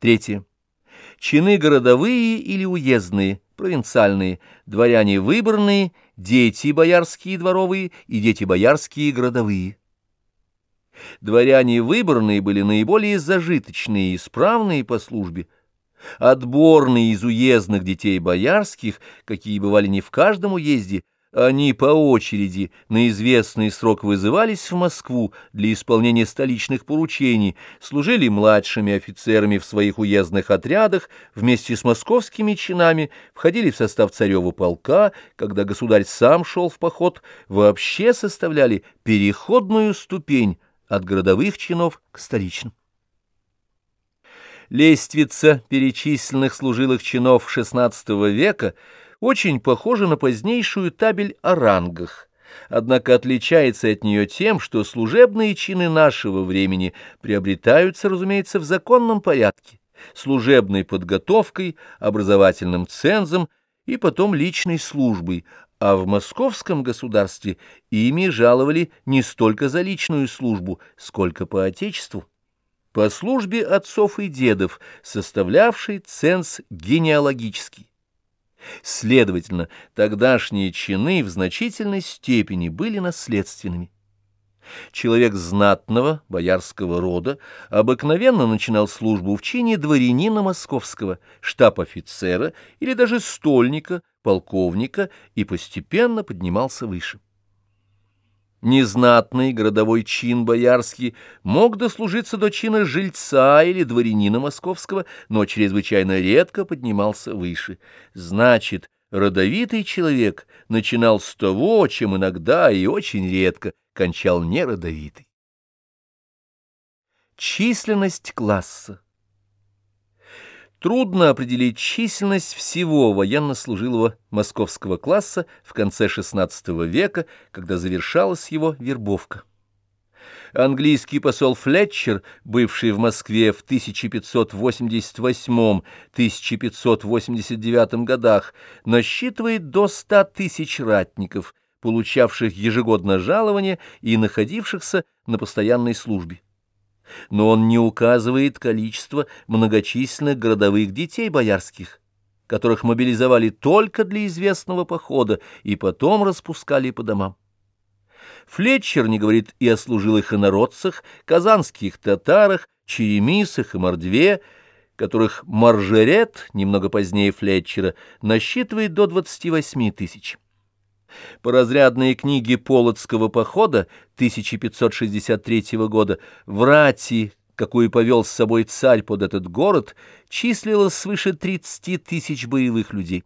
Третье. Чины городовые или уездные, провинциальные, дворяне выборные, дети боярские дворовые и дети боярские городовые. Дворяне выборные были наиболее зажиточные и исправные по службе, отборные из уездных детей боярских, какие бывали не в каждом уезде, они по очереди на известный срок вызывались в Москву для исполнения столичных поручений, служили младшими офицерами в своих уездных отрядах, вместе с московскими чинами входили в состав царева полка, когда государь сам шел в поход, вообще составляли переходную ступень от городовых чинов к столичным. Лествица перечисленных служилых чинов XVI века очень похожа на позднейшую табель о рангах, однако отличается от нее тем, что служебные чины нашего времени приобретаются, разумеется, в законном порядке, служебной подготовкой, образовательным цензом и потом личной службой, а в московском государстве ими жаловали не столько за личную службу, сколько по отечеству. По службе отцов и дедов, составлявший ценз генеалогический. Следовательно, тогдашние чины в значительной степени были наследственными. Человек знатного боярского рода обыкновенно начинал службу в чине дворянина московского, штаб-офицера или даже стольника, полковника и постепенно поднимался выше. Незнатный городовой чин боярский мог дослужиться до чина жильца или дворянина московского, но чрезвычайно редко поднимался выше. Значит, родовитый человек начинал с того, чем иногда и очень редко кончал неродовитый. Численность класса Трудно определить численность всего военнослужилого московского класса в конце XVI века, когда завершалась его вербовка. Английский посол Флетчер, бывший в Москве в 1588-1589 годах, насчитывает до 100 тысяч ратников, получавших ежегодно жалование и находившихся на постоянной службе но он не указывает количество многочисленных городовых детей боярских, которых мобилизовали только для известного похода и потом распускали по домам. Флетчер не говорит и о служилых инородцах, казанских татарах, черемисах и мордве, которых Маржерет, немного позднее Флетчера, насчитывает до 28 тысяч. По разрядной книге Полоцкого похода 1563 года в рати, какую повел с собой царь под этот город, числилось свыше 30 тысяч боевых людей.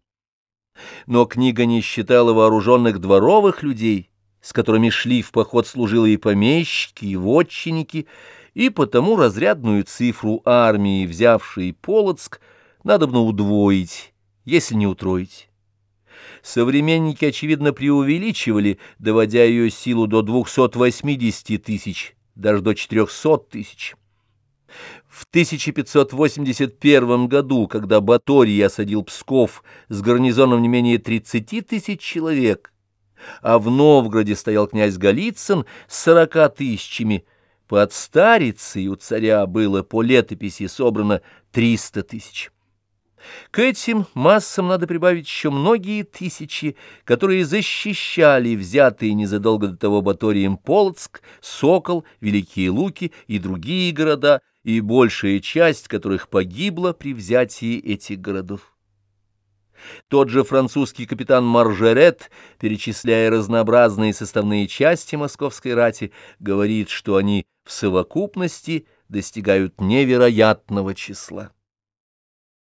Но книга не считала вооруженных дворовых людей, с которыми шли в поход служилые помещики и вотчинники, и потому разрядную цифру армии, взявшей Полоцк, надо бы удвоить, если не утроить. Современники, очевидно, преувеличивали, доводя ее силу до 280 тысяч, даже до 400 тысяч. В 1581 году, когда Баторий осадил Псков с гарнизоном не менее 30 тысяч человек, а в Новгороде стоял князь Голицын с 40 тысячами, под старицей у царя было по летописи собрано 300 тысяч. К этим массам надо прибавить еще многие тысячи, которые защищали взятые незадолго до того Баторием Полоцк, Сокол, Великие Луки и другие города, и большая часть которых погибла при взятии этих городов. Тот же французский капитан Маржерет, перечисляя разнообразные составные части московской рати, говорит, что они в совокупности достигают невероятного числа.